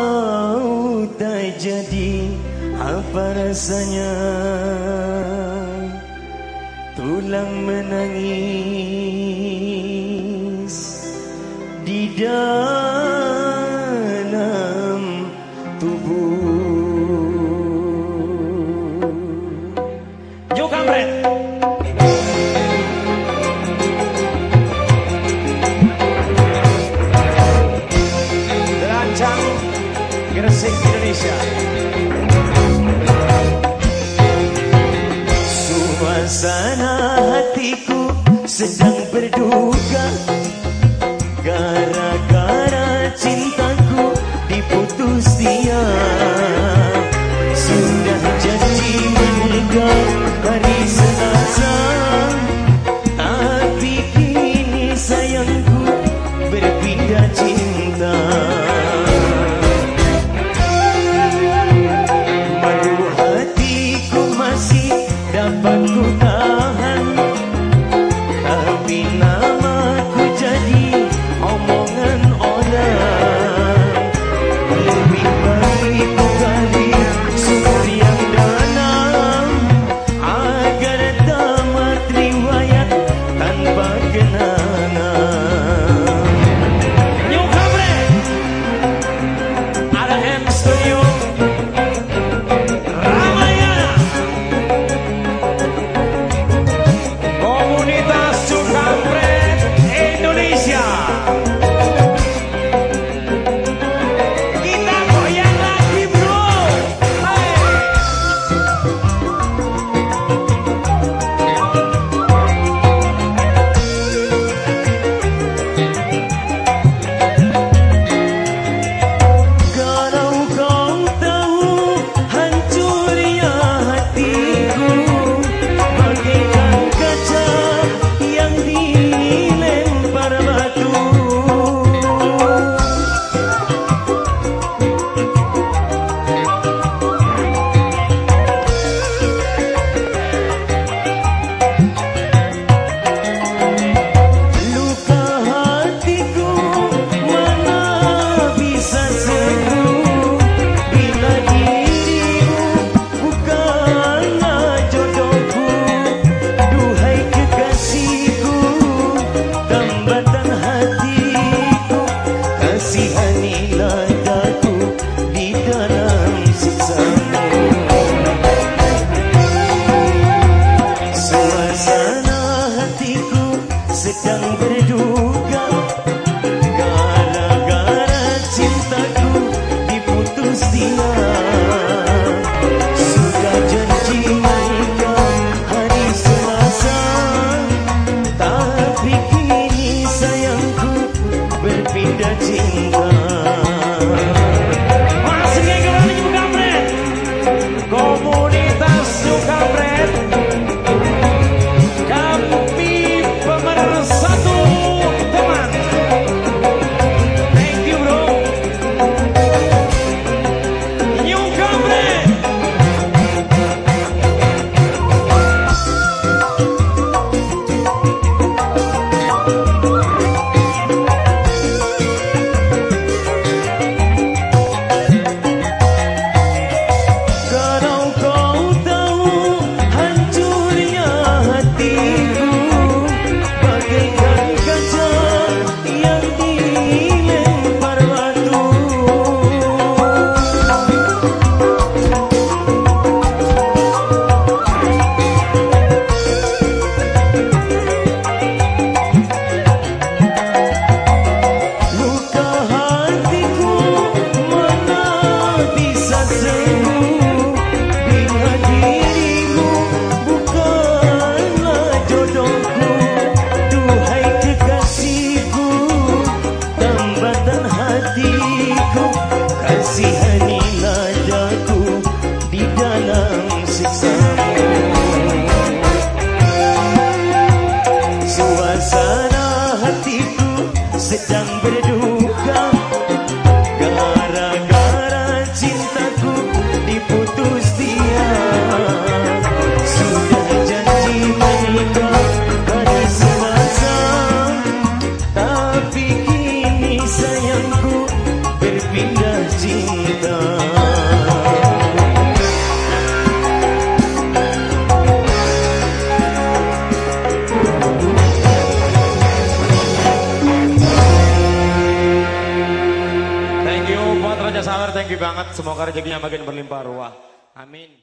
kau tak jadi Apa rasanya. Tulang menangis Di dalam sedang berduka. Gara-gara cintaku diputus dia sudah janji meninggal hari selasa. Tapi kini sayangku berpindah cinta. Dalam you banget. Semoga rezekinya makin berlimpah ruah. Amin.